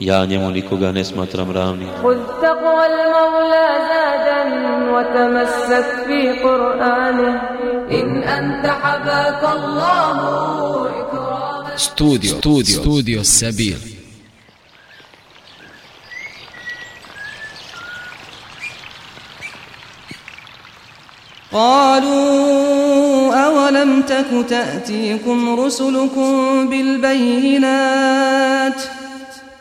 Ja njemu nikoga ne smatram ravnim. خذ تقوى المولى زادا وتمسك في قرآنه إن أنت حباك الله إكراما Studio, studio, studio Sabir. قالوا أولم تك تأتيكم رسلكم بالبينات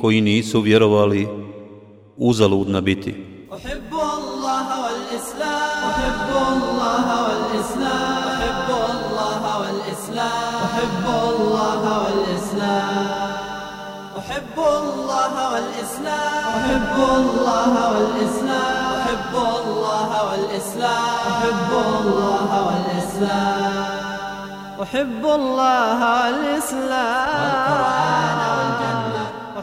koji nisu vjerovali uzaludna biti. أحب الله والإسلام. أحب الله والإسلام. أحب الله والإسلام. أحب الله والإسلام. أحب الله والإسلام. أحب الله والإسلام.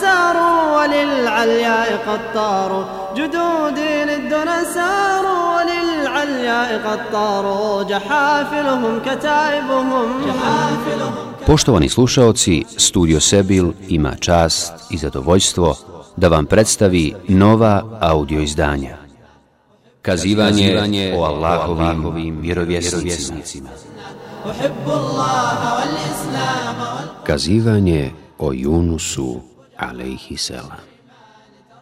ساروا وللعلياء قد طاروا جدود للدنا ساروا وللعلياء قد طاروا جحافلهم كتائبهم جحافلهم Poštovani slušaoci, Studio Sebil ima čast i zadovoljstvo da vam predstavi nova audio izdanja. Kazivanje o Allahovim vjerovjesnicima. أحب الله والإسلام وال... Kazivanje o Junusu, alaihi selam.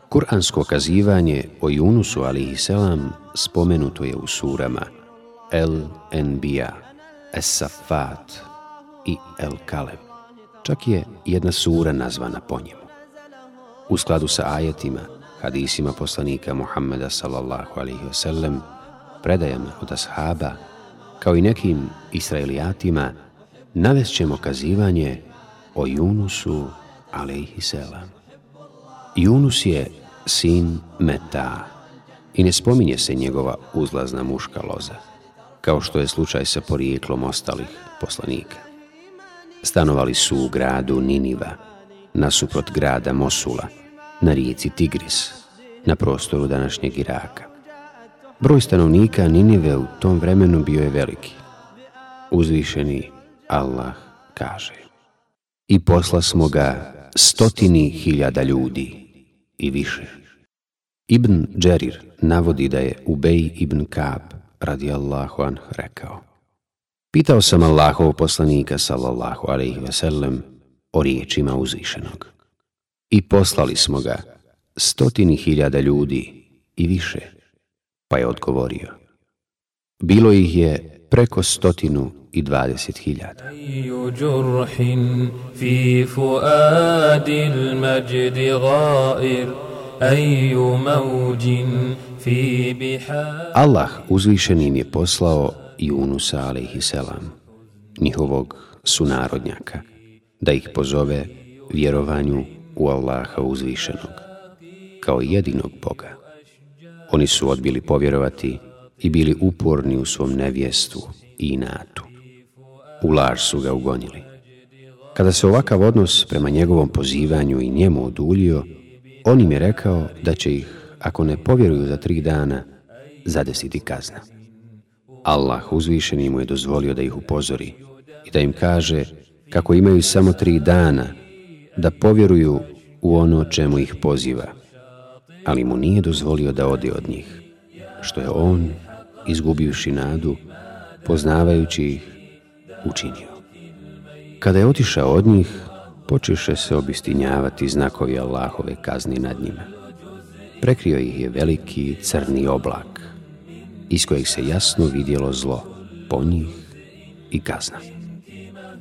Kur'ansko kazivanje o Junusu, alaihi selam, spomenuto je u surama El Enbija, Es Safat i El Kaleb. Čak je jedna sura nazvana po njemu. U skladu sa ajetima, hadisima poslanika Muhammeda sallallahu alaihi wasallam, predajama od ashaba, kao i nekim israelijatima, navest ćemo kazivanje o Junusu, alaihi selam. Junus je sin Meta i ne spominje se njegova uzlazna muška loza, kao što je slučaj sa porijeklom ostalih poslanika. Stanovali su u gradu Niniva, nasuprot grada Mosula, na rijeci Tigris, na prostoru današnjeg Iraka. Broj stanovnika Ninive u tom vremenu bio je veliki. Uzvišeni Allah kaže I posla smo ga stotini hiljada ljudi i više. Ibn Džerir navodi da je Ubej ibn Kaab radijallahu anh rekao Pitao sam Allahov poslanika sallallahu alaihi ve sellem o riječima uzvišenog. I poslali smo ga stotini hiljada ljudi i više. Pa je odgovorio. Bilo ih je preko stotinu i dvadeset hiljada. fi fuadil majdi gair, ayu mauđin fi bihar... Allah uzvišenim je poslao Junusa alaihi selam, njihovog sunarodnjaka, da ih pozove vjerovanju u Allaha uzvišenog, kao jedinog Boga. Oni su odbili povjerovati i bili uporni u svom nevjestu i inatu. U laž su ga ugonili. Kada se ovakav odnos prema njegovom pozivanju i njemu oduljio, on im je rekao da će ih, ako ne povjeruju za tri dana, zadesiti kazna. Allah uzvišeni mu je dozvolio da ih upozori i da im kaže kako imaju samo tri dana da povjeruju u ono čemu ih poziva, ali mu nije dozvolio da ode od njih, što je on, izgubivši nadu, poznavajući ih, učinio. Kada je otišao od njih, počeše se obistinjavati znakovi Allahove kazni nad njima. Prekrio ih je veliki crni oblak, iz kojeg se jasno vidjelo zlo po njih i kazna.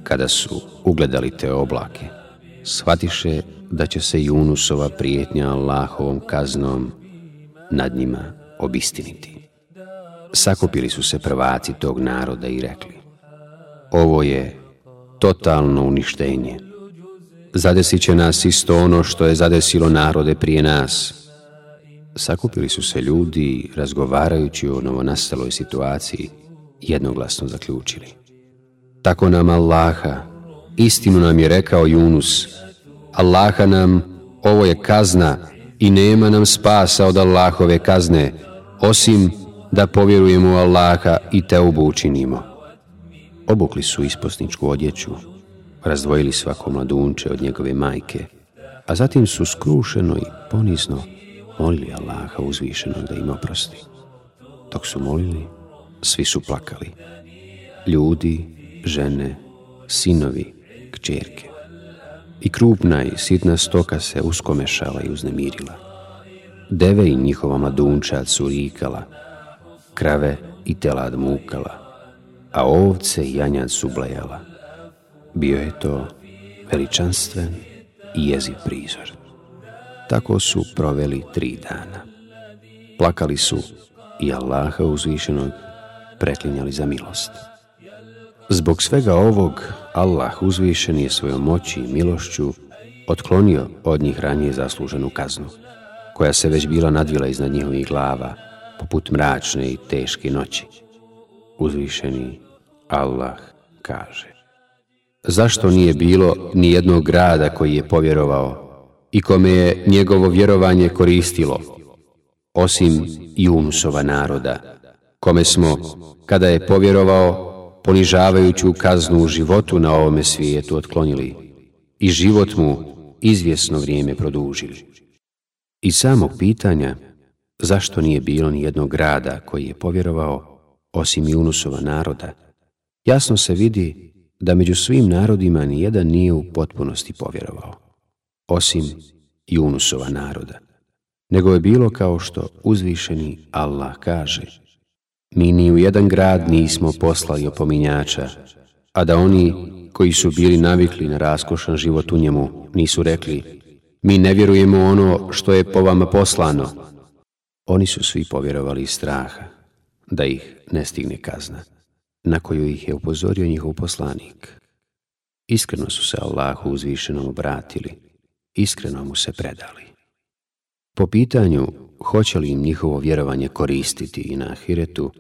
Kada su ugledali te oblake, shvatiše da će se Junusova prijetnja Allahovom kaznom nad njima obistiniti. Sakupili su se prvaci tog naroda i rekli Ovo je totalno uništenje. Zadesit će nas isto ono što je zadesilo narode prije nas. Sakupili su se ljudi, razgovarajući o novonastaloj situaciji, jednoglasno zaključili. Tako nam Allaha, istinu nam je rekao Junus, Allaha nam, ovo je kazna i nema nam spasa od Allahove kazne, osim da povjerujemo u Allaha i te učinimo. Obukli su isposničku odjeću, razdvojili svako mladunče od njegove majke, a zatim su skrušeno i ponizno molili Allaha uzvišenog da im oprosti. Dok su molili, svi su plakali. Ljudi, žene, sinovi, kćerke. I krupna i sitna stoka se uskomešala i uznemirila. Deve i njihova mladunčad su rikala, krave i telad mukala, a ovce i janjad su blejala. Bio je to veličanstven i jeziv prizor. Tako su proveli tri dana. Plakali su i Allaha uzvišenog preklinjali za milost. Zbog svega ovog, Allah uzvišen je svojom moći i milošću otklonio od njih ranije zasluženu kaznu, koja se već bila nadvila iznad njihovih glava, poput mračne i teške noći. Uzvišeni Allah kaže Zašto nije bilo ni jednog grada koji je povjerovao i kome je njegovo vjerovanje koristilo, osim Junusova naroda, kome smo, kada je povjerovao, ponižavajuću kaznu u životu na ovome svijetu otklonili i život mu izvjesno vrijeme produžili. I samog pitanja, zašto nije bilo ni jednog grada koji je povjerovao, osim Junusova naroda, jasno se vidi da među svim narodima ni jedan nije u potpunosti povjerovao osim Junusova naroda, nego je bilo kao što uzvišeni Allah kaže Mi ni u jedan grad nismo poslali opominjača, a da oni koji su bili navikli na raskošan život u njemu nisu rekli Mi ne vjerujemo ono što je po vama poslano. Oni su svi povjerovali iz straha, da ih ne stigne kazna, na koju ih je upozorio njihov poslanik. Iskreno su se Allahu uzvišenom obratili, iskreno mu se predali. Po pitanju hoće li im njihovo vjerovanje koristiti i na ahiretu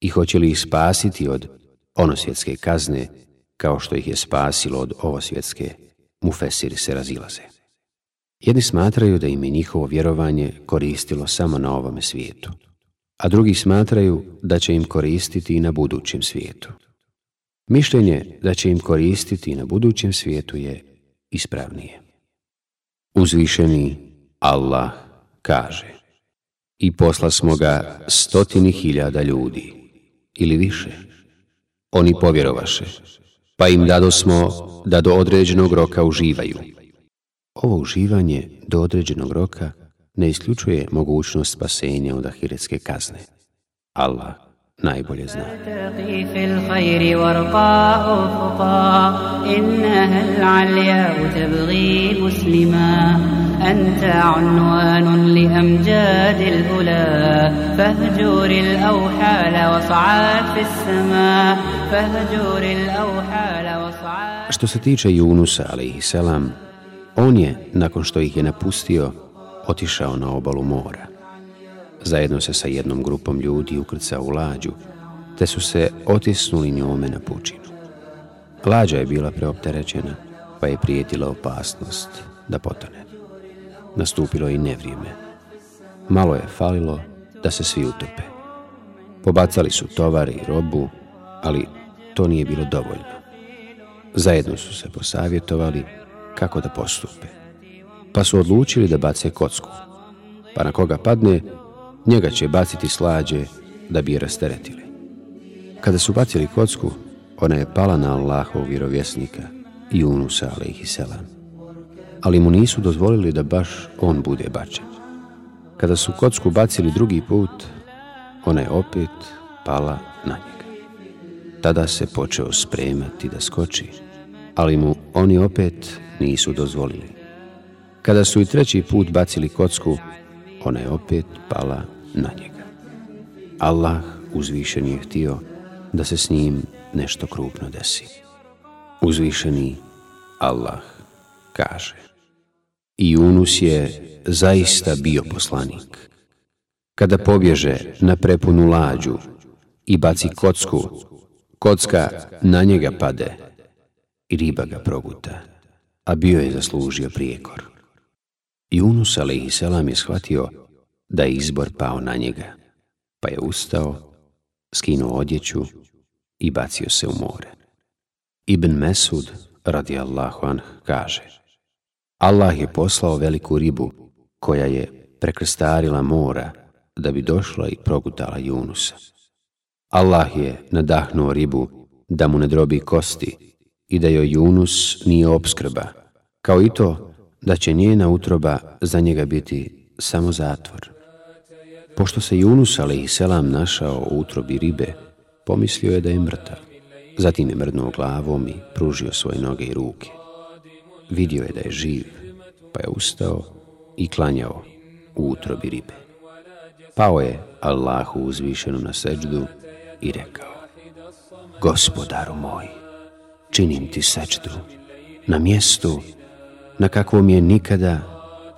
i hoće li ih spasiti od onosvjetske kazne kao što ih je spasilo od ovosvjetske, mufesiri se razilaze. Jedni smatraju da im je njihovo vjerovanje koristilo samo na ovome svijetu, a drugi smatraju da će im koristiti i na budućem svijetu. Mišljenje da će im koristiti i na budućem svijetu je ispravnije. Uzvišeni Allah kaže I posla smo ga stotini hiljada ljudi ili više. Oni povjerovaše, pa im dado smo da do određenog roka uživaju. Ovo uživanje do određenog roka ne isključuje mogućnost spasenja od ahiretske kazne. Allah najbolje zna. أنت عنوان لأمجاد الأولى فاهجر الأوحال وصعد في السماء فاهجر الأوحال وصعد što se tiče Junusa, alaihisselam, on je, nakon što ih je napustio, otišao na obalu mora. Zajedno se sa jednom grupom ljudi ukrcao u lađu, te su se otisnuli njome na pučinu. Lađa je bila preopterećena, pa je prijetila opasnost da potone. Nastupilo je i nevrijeme. Malo je falilo da se svi utope. Pobacali su tovar i robu, ali to nije bilo dovoljno. Zajedno su se posavjetovali kako da postupe. Pa su odlučili da bace kocku. Pa na koga padne, njega će baciti slađe da bi je rasteretili. Kada su bacili kocku, ona je pala na Allahov vjerovjesnika i unusa alaihi selam. Ali mu nisu dozvolili da baš on bude bačen. Kada su kocku bacili drugi put, ona je opet pala na njega. Tada se počeo spremati da skoči, ali mu oni opet nisu dozvolili. Kada su i treći put bacili kocku, ona je opet pala na njega. Allah uzvišen je htio da se s njim nešto krupno desi. Uzvišeni Allah kaže I Yunus je zaista bio poslanik. Kada pobježe na prepunu lađu i baci kocku, kocka na njega pade i riba ga proguta, a bio je zaslužio prijekor. Yunus a.s. je shvatio da je izbor pao na njega, pa je ustao, skinuo odjeću i bacio se u more. Ibn Mesud, radi Allahu anh, kaže Allah je poslao veliku ribu koja je prekrstarila mora da bi došla i progutala Junusa. Allah je nadahnuo ribu da mu ne drobi kosti i da joj Junus nije obskrba, kao i to da će njena utroba za njega biti samo zatvor. Pošto se Junus, ali i selam, našao u utrobi ribe, pomislio je da je mrtav. Zatim je mrdnuo glavom i pružio svoje noge i ruke. Vidio je da je živ, pa je ustao i klanjao u utrobi ribe. Pao je Allahu uzvišenom na seđdu i rekao Gospodaru moj, činim ti sečdu, na mjestu na kakvom je nikada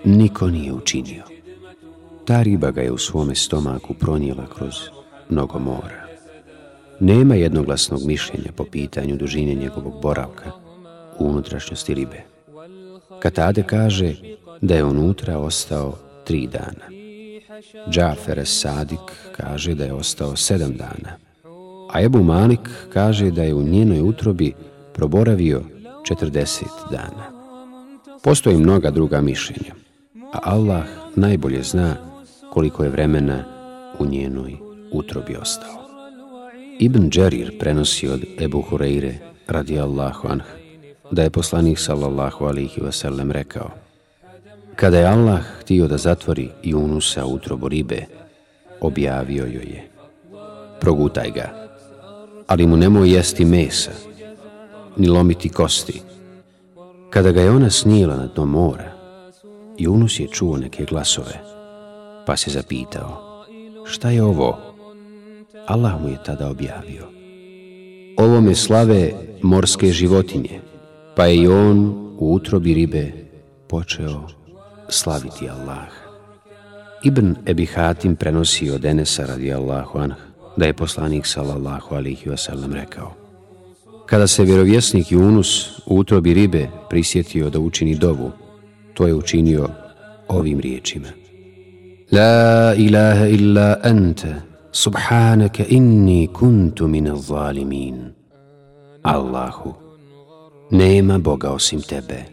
niko nije učinio. Ta riba ga je u svome stomaku pronijela kroz mnogo mora. Nema jednoglasnog mišljenja po pitanju dužine njegovog boravka u unutrašnjosti ribe. Katade kaže da je unutra ostao tri dana. Džafer Sadik kaže da je ostao sedam dana. A Ebu Malik kaže da je u njenoj utrobi proboravio 40 dana. Postoji mnoga druga mišljenja, a Allah najbolje zna koliko je vremena u njenoj utrobi ostao. Ibn Đerir prenosi od Ebu Hureyre, radi Allahu anh, da je poslanik sallallahu alihi wasallam rekao Kada je Allah htio da zatvori Junusa u utrobu ribe, objavio joj je Progutaj ga, ali mu nemoj jesti mesa, ni lomiti kosti. Kada ga je ona snijela na dno mora, Junus je čuo neke glasove, pa se zapitao Šta je ovo? Allah mu je tada objavio. Ovo me slave morske životinje, pa je i on u utrobi ribe počeo slaviti Allah. Ibn Ebi Hatim prenosi od Enesa radi Allahu anh, da je poslanik sallallahu alihi wasallam rekao Kada se vjerovjesnik Junus u utrobi ribe prisjetio da učini dovu, to je učinio ovim riječima. La ilaha illa anta, Subhanaka inni kuntu min zalimin. Allahu, nema Boga osim tebe.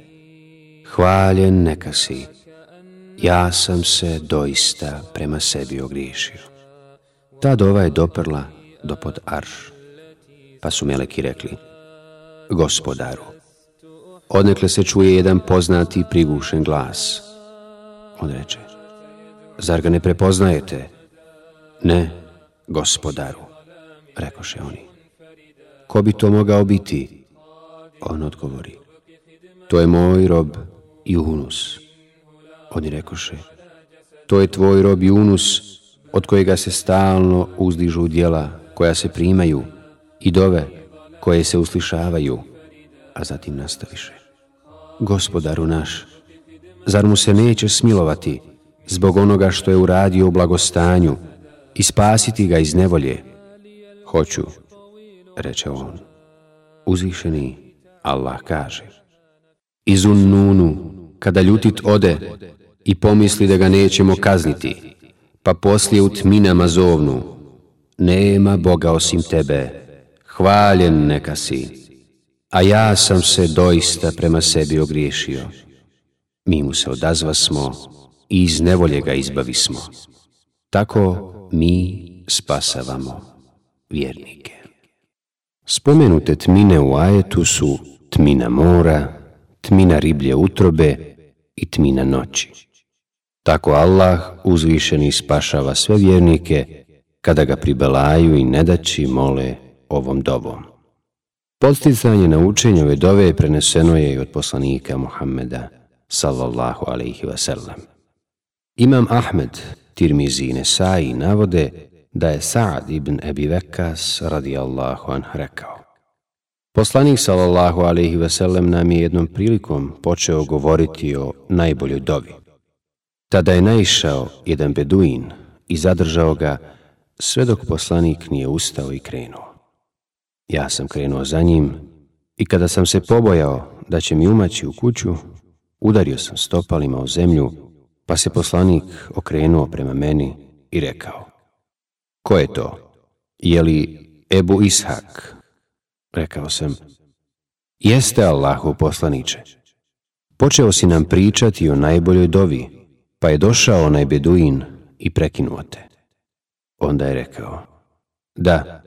Hvaljen neka si. Ja sam se doista prema sebi ogriješio. Ta dova je doprla do pod arš. Pa su meleki rekli, gospodaru, odnekle se čuje jedan poznati prigušen glas. On reče, zar ga ne prepoznajete? Ne, gospodaru, rekoše oni. Ko bi to mogao biti? On odgovori. To je moj rob Junus. Oni rekoše. To je tvoj rob Junus, od kojega se stalno uzdižu dijela koja se primaju i dove koje se uslišavaju. a zatim nastaviše. Gospodaru naš, zar mu se neće smilovati zbog onoga što je uradio u blagostanju i spasiti ga iz nevolje? Hoću, reče on. Uzvišeni Allah kaže. Izun nunu, kada ljutit ode i pomisli da ga nećemo kazniti, pa poslije u tminama zovnu, nema Boga osim tebe, hvaljen neka si, a ja sam se doista prema sebi ogriješio. Mi mu se odazva smo i iz nevolje ga izbavi smo. Tako mi spasavamo vjernike. Spomenute tmine u ajetu su tmina mora, tmina riblje utrobe i tmina noći. Tako Allah uzvišeni spašava sve vjernike kada ga pribelaju i nedaći mole ovom dovom. Podsticanje na učenje ove dove preneseno je i od poslanika Muhammeda, sallallahu alaihi wasallam. Imam Ahmed, Tirmizi i Nesai navode da je Sa'ad ibn Ebi Vekas radijallahu anh rekao. Poslanik sallallahu alaihi wasallam nam je jednom prilikom počeo govoriti o najboljoj dovi. Tada je naišao jedan beduin i zadržao ga sve dok poslanik nije ustao i krenuo. Ja sam krenuo za njim i kada sam se pobojao da će mi umaći u kuću, udario sam stopalima u zemlju, pa se poslanik okrenuo prema meni i rekao Ko je to? Je li Ebu Ishak? Rekao sam Jeste Allahu poslaniče. Počeo si nam pričati o najboljoj dovi, pa je došao onaj beduin i prekinuo te. Onda je rekao, da,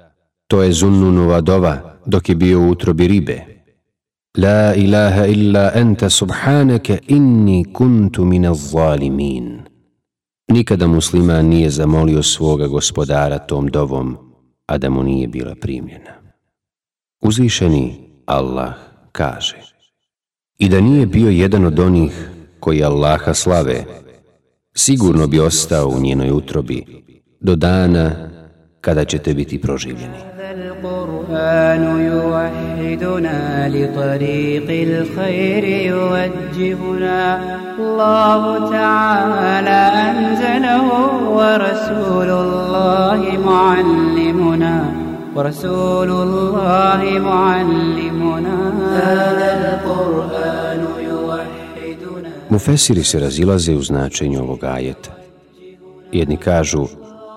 to je Zunnunova dova dok je bio u utrobi ribe. La ilaha illa enta subhanaka inni kuntu mine zalimin. Nikada musliman nije zamolio svoga gospodara tom dovom, a da mu nije bila primljena. Uzvišeni Allah kaže I da nije bio jedan od onih koji Allaha slave, sigurno bi ostao u njenoj utrobi do dana kada ćete biti proživljeni. القرآن يوحدنا لطريق الخير يوجهنا. الله تعالى أنزله ورسول الله معلمنا. ورسول الله معلمنا. هذا القرآن يوحدنا. Mufesiri se razilaze u značenju. Jedni kažu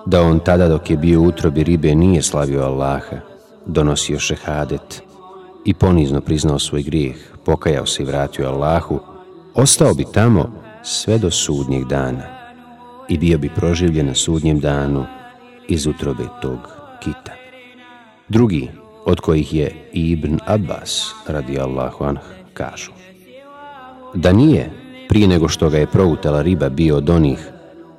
da on tada dok je bio u utrobi ribe nije slavio Allaha, donosio šehadet i ponizno priznao svoj grijeh, pokajao se i vratio Allahu, ostao bi tamo sve do sudnjeg dana i bio bi proživljen na sudnjem danu iz utrobe tog kita. Drugi, od kojih je Ibn Abbas, radi Allahu anh, kažu. Da nije, prije nego što ga je proutala riba bio od onih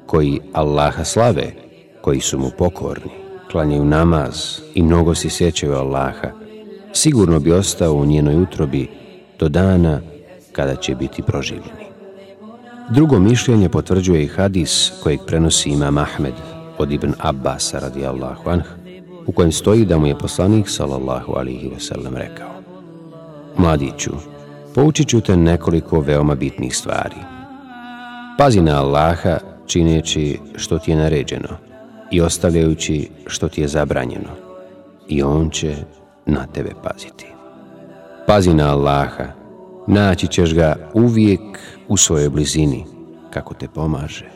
koji Allaha slave, koji su mu pokorni, klanjaju namaz i mnogo si sjećaju Allaha, sigurno bi ostao u njenoj utrobi do dana kada će biti proživljeni. Drugo mišljenje potvrđuje i hadis kojeg prenosi imam Ahmed od Ibn Abbas radijallahu anh, u kojem stoji da mu je poslanik sallallahu alihi wasallam rekao Mladiću, poučit ću te nekoliko veoma bitnih stvari. Pazi na Allaha čineći što ti je naređeno – i ostavljajući što ti je zabranjeno i on će na tebe paziti. Pazi na Allaha, naći ćeš ga uvijek u svojoj blizini kako te pomaže.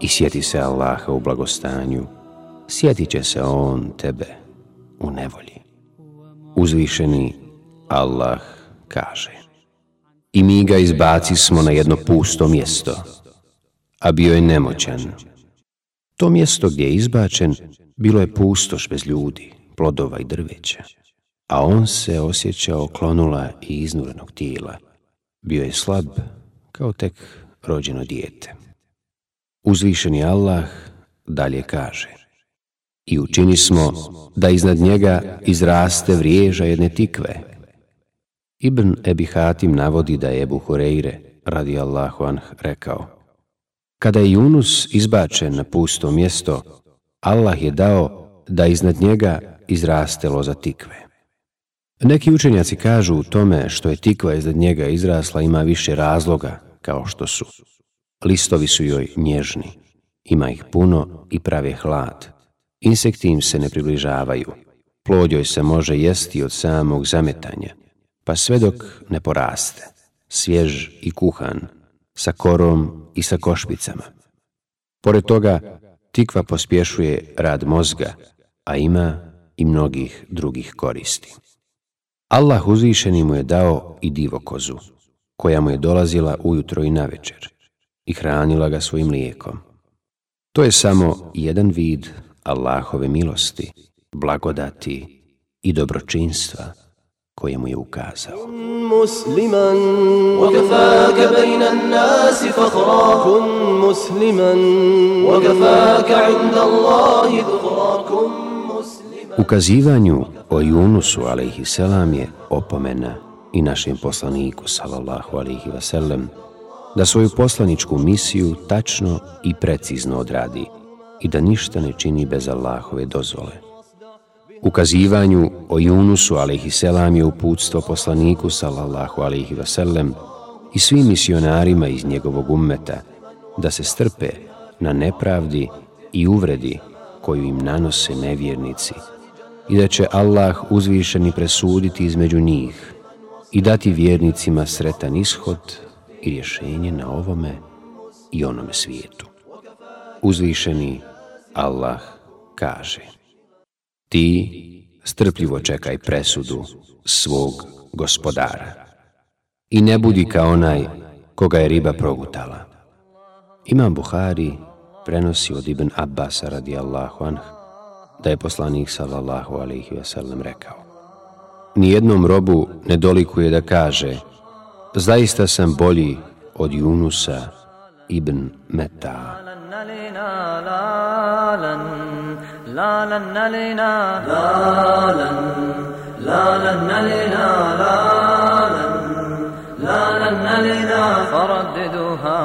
I sjeti se Allaha u blagostanju, sjetit će se on tebe u nevolji. Uzvišeni Allah kaže I mi ga izbaci smo na jedno pusto mjesto, a bio je nemoćan, To mjesto gdje je izbačen bilo je pustoš bez ljudi, plodova i drveća, a on se osjećao klonula i iznurenog tijela. Bio je slab kao tek rođeno dijete. Uzvišeni Allah dalje kaže I učini smo da iznad njega izraste vriježa jedne tikve. Ibn Ebi Hatim navodi da je Ebu Hureyre, radi Allahu anh, rekao Kada je Yunus izbačen na pusto mjesto, Allah je dao da iznad njega izraste loza tikve. Neki učenjaci kažu u tome što je tikva iznad njega izrasla ima više razloga, kao što su. Listovi su joj nježni, ima ih puno i prave hlad. Insekti im se ne približavaju. Plod joj se može jesti od samog zametanja, pa sve dok ne poraste, svjež i kuhan, sa korom i sa košpicama. Pored toga, tikva pospješuje rad mozga, a ima i mnogih drugih koristi. Allah uzvišeni mu je dao i divokozu, koja mu je dolazila ujutro i navečer i hranila ga svojim lijekom. To je samo jedan vid Allahove milosti, blagodati i dobročinstva koje mu je ukazao. مسلما وكفاك بين الناس فخرا كن مسلما وكفاك عند الله ذخرا كن مسلما Ukazivanju o Junusu alaihi selam je opomena i našem poslaniku sallallahu alaihi wasallam da svoju poslaničku misiju tačno i precizno odradi i da ništa ne čini bez Allahove dozvole. Ukazivanju o Junusu alaihi je uputstvo poslaniku sallallahu alaihi wasallam i svim misionarima iz njegovog ummeta da se strpe na nepravdi i uvredi koju im nanose nevjernici i da će Allah uzvišeni presuditi između njih i dati vjernicima sretan ishod i rješenje na ovome i onome svijetu. Uzvišeni Allah kaže Ti strpljivo čekaj presudu svog gospodara i ne budi kao onaj koga je riba progutala. Imam Buhari prenosi od Ibn Abbasa radijallahu anh da je poslanik sallallahu alaihi wasallam rekao Nijednom robu ne dolikuje da kaže Zaista sam bolji od Junusa ibn Meta. لا لن لنا لا لن لا لن لنا لا لن لا لن لنا فرددوها.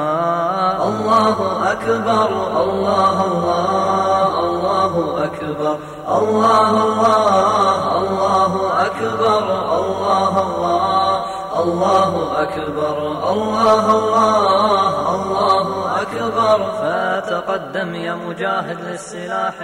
الله أكبر. الله الله الله أكبر. الله الله الله أكبر. الله الله الله أكبر. الله الله الله أكبر. فتقدم يا مجاهد للسلاح.